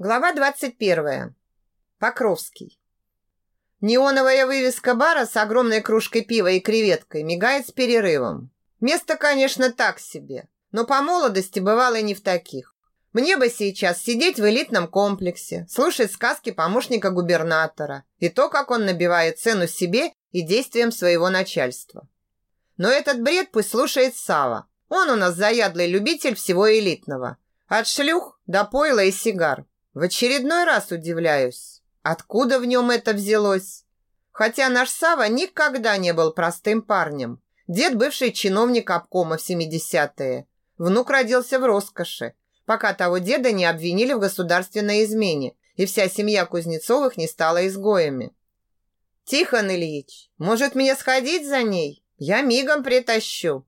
Глава 21. Покровский. Неоновая вывеска бара с огромной кружкой пива и креветкой мигает с перерывом. Место, конечно, так себе, но по молодости бывало и не в таких. Мне бы сейчас сидеть в элитном комплексе, слушать сказки помощника губернатора и то, как он набивает цену себе и действиям своего начальства. Но этот бред пусть слушает Сава. Он у нас заядлый любитель всего элитного. От шлюх до пойла и сигар. В очередной раз удивляюсь, откуда в нем это взялось. Хотя наш Сава никогда не был простым парнем. Дед бывший чиновник обкома в 70-е. Внук родился в роскоши, пока того деда не обвинили в государственной измене, и вся семья Кузнецовых не стала изгоями. «Тихон Ильич, может мне сходить за ней? Я мигом притащу».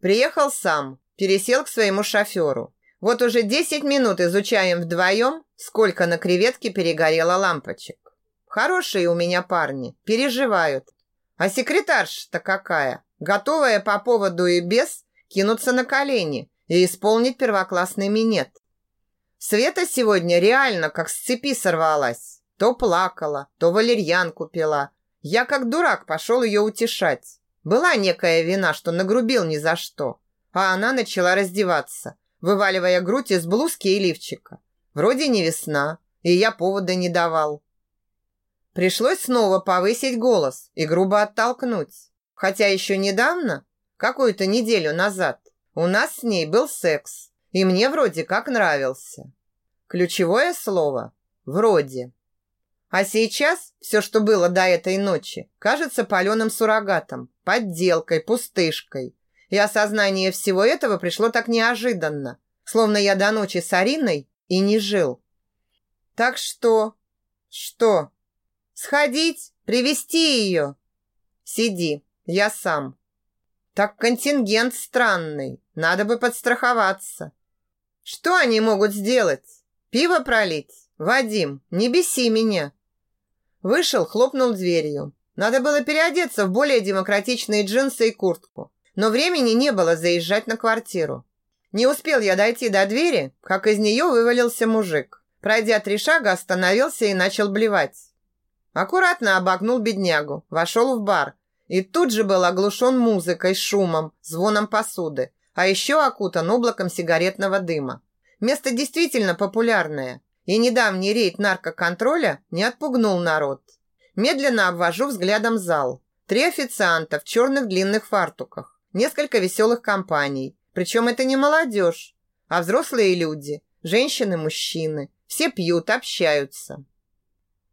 Приехал сам, пересел к своему шоферу. Вот уже 10 минут изучаем вдвоем, сколько на креветке перегорело лампочек. Хорошие у меня парни, переживают. А секретарша-то какая, готовая по поводу и без кинуться на колени и исполнить первоклассный минет. Света сегодня реально как с цепи сорвалась. То плакала, то валерьянку пила. Я как дурак пошел ее утешать. Была некая вина, что нагрубил ни за что. А она начала раздеваться вываливая грудь из блузки и лифчика. Вроде не весна, и я повода не давал. Пришлось снова повысить голос и грубо оттолкнуть. Хотя еще недавно, какую-то неделю назад, у нас с ней был секс, и мне вроде как нравился. Ключевое слово «вроде». А сейчас все, что было до этой ночи, кажется паленым суррогатом, подделкой, пустышкой, и осознание всего этого пришло так неожиданно, словно я до ночи с Ариной и не жил. Так что... Что? Сходить? Привести ее? Сиди, я сам. Так контингент странный, надо бы подстраховаться. Что они могут сделать? Пиво пролить? Вадим, не беси меня. Вышел, хлопнул дверью. Надо было переодеться в более демократичные джинсы и куртку но времени не было заезжать на квартиру. Не успел я дойти до двери, как из нее вывалился мужик. Пройдя три шага, остановился и начал блевать. Аккуратно обогнул беднягу, вошел в бар и тут же был оглушен музыкой, шумом, звоном посуды, а еще окутан облаком сигаретного дыма. Место действительно популярное, и недавний рейд наркоконтроля не отпугнул народ. Медленно обвожу взглядом зал. Три официанта в черных длинных фартуках несколько веселых компаний. Причем это не молодежь, а взрослые люди, женщины, мужчины. Все пьют, общаются.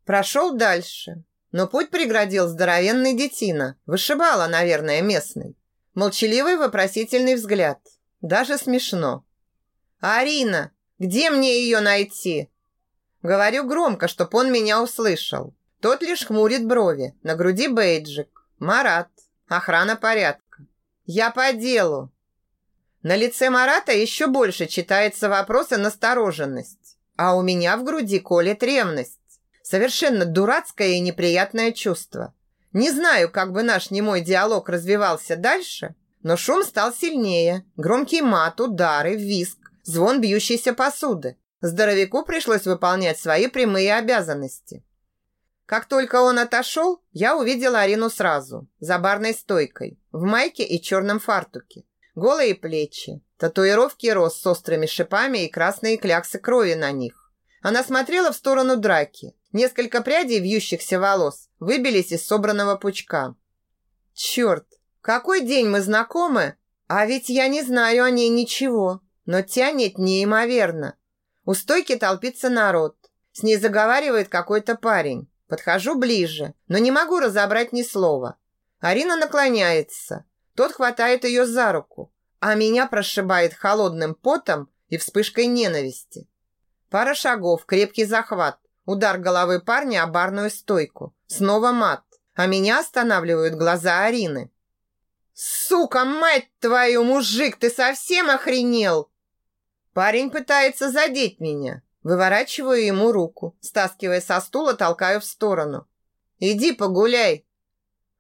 Прошел дальше, но путь преградил здоровенный детина. Вышибала, наверное, местный. Молчаливый вопросительный взгляд. Даже смешно. «Арина, где мне ее найти?» Говорю громко, чтоб он меня услышал. Тот лишь хмурит брови. На груди бейджик. Марат. Охрана порядка. «Я по делу». На лице Марата еще больше читается вопрос и настороженность. А у меня в груди колет ревность. Совершенно дурацкое и неприятное чувство. Не знаю, как бы наш немой диалог развивался дальше, но шум стал сильнее. Громкий мат, удары, виск, звон бьющейся посуды. Здоровяку пришлось выполнять свои прямые обязанности. Как только он отошел, я увидела Арину сразу, за барной стойкой, в майке и черном фартуке. Голые плечи, татуировки роз с острыми шипами и красные кляксы крови на них. Она смотрела в сторону драки. Несколько прядей вьющихся волос выбились из собранного пучка. Черт, какой день мы знакомы, а ведь я не знаю о ней ничего, но тянет неимоверно. У стойки толпится народ. С ней заговаривает какой-то парень. Подхожу ближе, но не могу разобрать ни слова. Арина наклоняется. Тот хватает ее за руку, а меня прошибает холодным потом и вспышкой ненависти. Пара шагов, крепкий захват, удар головы парня о барную стойку. Снова мат, а меня останавливают глаза Арины. «Сука, мать твою, мужик, ты совсем охренел?» Парень пытается задеть меня, Выворачиваю ему руку, стаскивая со стула, толкаю в сторону. «Иди погуляй!»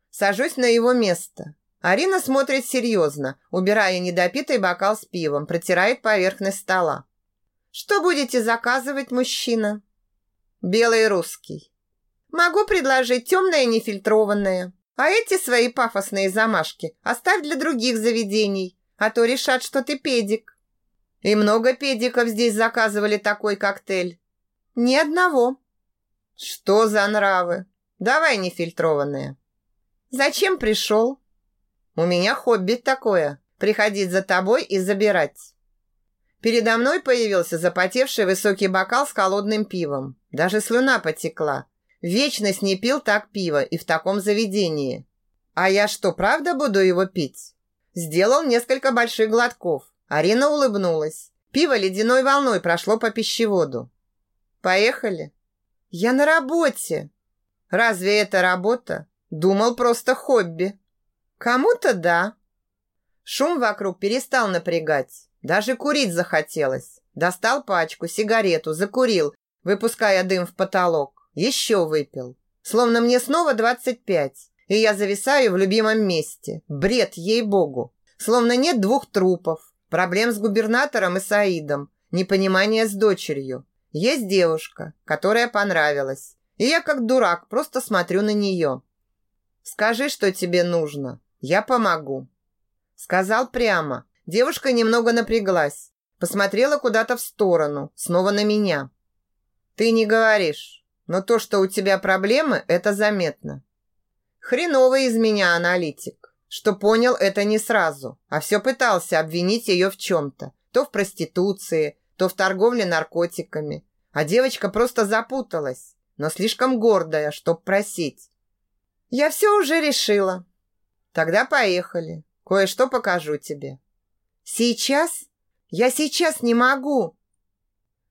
Сажусь на его место. Арина смотрит серьезно, убирая недопитый бокал с пивом, протирает поверхность стола. Что будете заказывать, мужчина? Белый русский. Могу предложить темное нефильтрованное. А эти свои пафосные замашки оставь для других заведений, а то решат, что ты педик. И много педиков здесь заказывали такой коктейль. Ни одного. Что за нравы? Давай нефильтрованное. Зачем пришел? У меня хобби такое – приходить за тобой и забирать. Передо мной появился запотевший высокий бокал с холодным пивом. Даже слюна потекла. Вечность не пил так пиво и в таком заведении. А я что, правда буду его пить? Сделал несколько больших глотков. Арина улыбнулась. Пиво ледяной волной прошло по пищеводу. Поехали. Я на работе. Разве это работа? Думал просто хобби. Кому-то да. Шум вокруг перестал напрягать. Даже курить захотелось. Достал пачку, сигарету, закурил, выпуская дым в потолок. Еще выпил. Словно мне снова 25, и я зависаю в любимом месте. Бред, ей-богу. Словно нет двух трупов. Проблем с губернатором и Саидом. Непонимание с дочерью. Есть девушка, которая понравилась. И я как дурак просто смотрю на нее. Скажи, что тебе нужно. Я помогу. Сказал прямо, Девушка немного напряглась, посмотрела куда-то в сторону, снова на меня. Ты не говоришь, но то, что у тебя проблемы, это заметно. Хреновый из меня аналитик, что понял это не сразу, а все пытался обвинить ее в чем-то. То в проституции, то в торговле наркотиками. А девочка просто запуталась, но слишком гордая, чтоб просить. Я все уже решила. Тогда поехали. Кое-что покажу тебе. Сейчас? Я сейчас не могу.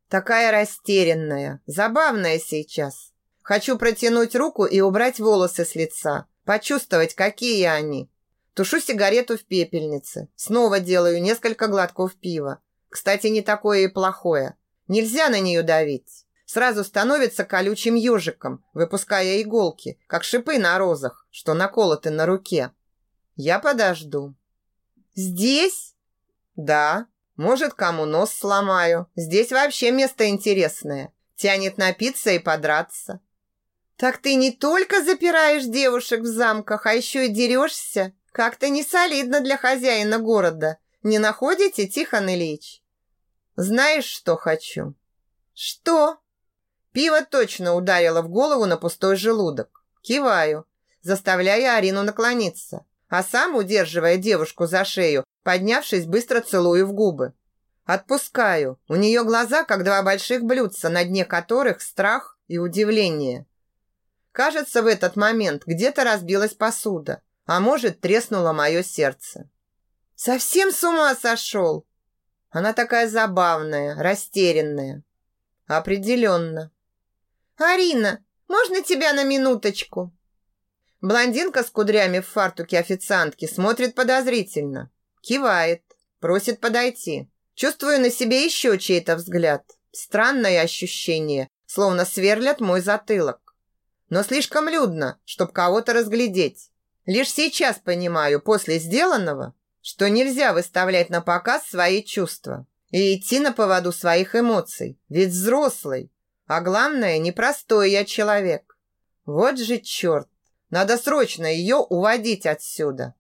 Такая растерянная, забавная сейчас. Хочу протянуть руку и убрать волосы с лица, почувствовать, какие они. Тушу сигарету в пепельнице. Снова делаю несколько глотков пива. Кстати, не такое и плохое. Нельзя на нее давить. Сразу становится колючим ежиком, выпуская иголки, как шипы на розах, что наколоты на руке. Я подожду. «Здесь?» Да, может, кому нос сломаю. Здесь вообще место интересное. Тянет напиться и подраться. Так ты не только запираешь девушек в замках, а еще и дерешься? Как-то не солидно для хозяина города. Не находите, Тихон Ильич? Знаешь, что хочу? Что? Пиво точно ударило в голову на пустой желудок. Киваю, заставляя Арину наклониться, а сам, удерживая девушку за шею, Поднявшись, быстро целую в губы. Отпускаю. У нее глаза, как два больших блюдца, на дне которых страх и удивление. Кажется, в этот момент где-то разбилась посуда, а может, треснуло мое сердце. Совсем с ума сошел? Она такая забавная, растерянная. Определенно. «Арина, можно тебя на минуточку?» Блондинка с кудрями в фартуке официантки смотрит подозрительно. Кивает, просит подойти. Чувствую на себе еще чей-то взгляд. Странное ощущение, словно сверлят мой затылок. Но слишком людно, чтобы кого-то разглядеть. Лишь сейчас понимаю, после сделанного, что нельзя выставлять на показ свои чувства и идти на поводу своих эмоций. Ведь взрослый, а главное, непростой я человек. Вот же черт! Надо срочно ее уводить отсюда.